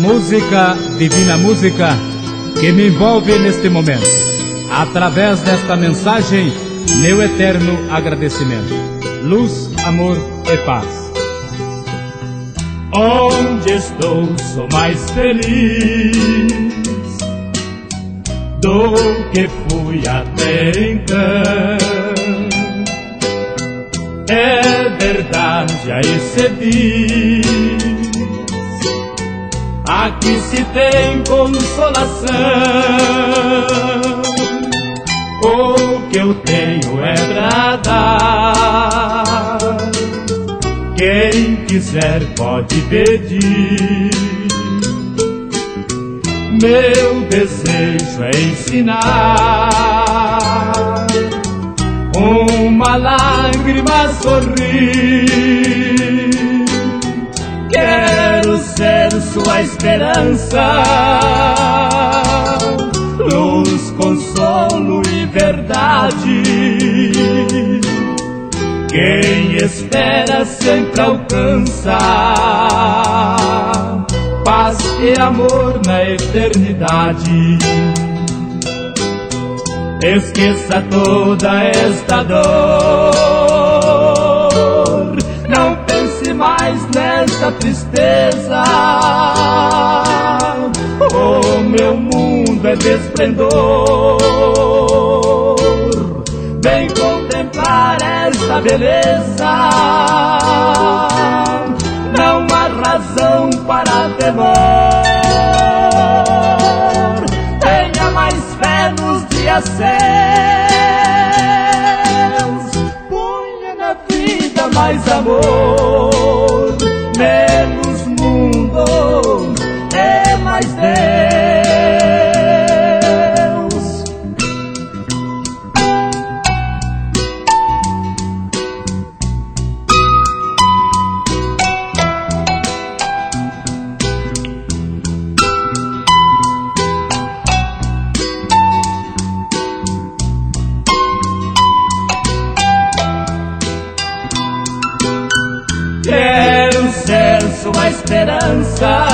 música, divina música, que me envolve neste momento. Através desta mensagem, meu eterno agradecimento. Luz, amor e paz. Onde estou, sou mais feliz do que fui até então. É verdade, a esse diz Aqui se tem consolação. O que eu tenho é pra dar. Quem quiser pode pedir. Meu desejo é ensinar uma lágrima sorrir. Esperança, luz, consolo e verdade. Quem espera sempre alcança paz e amor na eternidade. Esqueça toda esta dor, não pense mais nesta tristeza. Meu mundo é de esplendor. Vem contemplar esta beleza. Não há razão para temor. Tenha mais fé nos dias seus. Ponha na vida mais amor, esperança,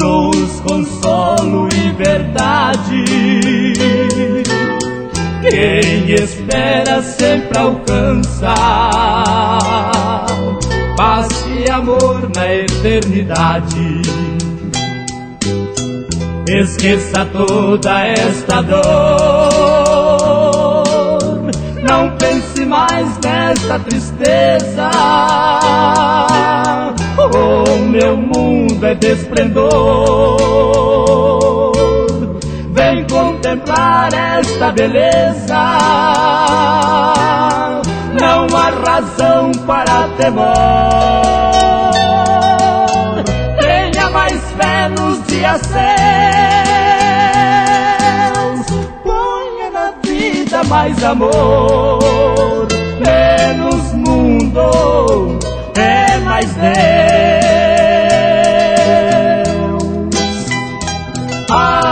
luz, consolo e verdade. Quem espera sempre alcança paz e amor na eternidade. Esqueça toda esta dor, não pense mais nesta tristeza. Mundo é de esplendor. Vem contemplar esta beleza. Não há razão para temor. Tenha mais fé nos dias seus. Ponha na vida mais amor.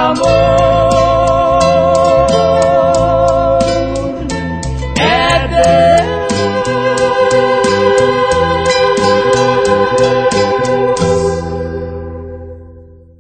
amor.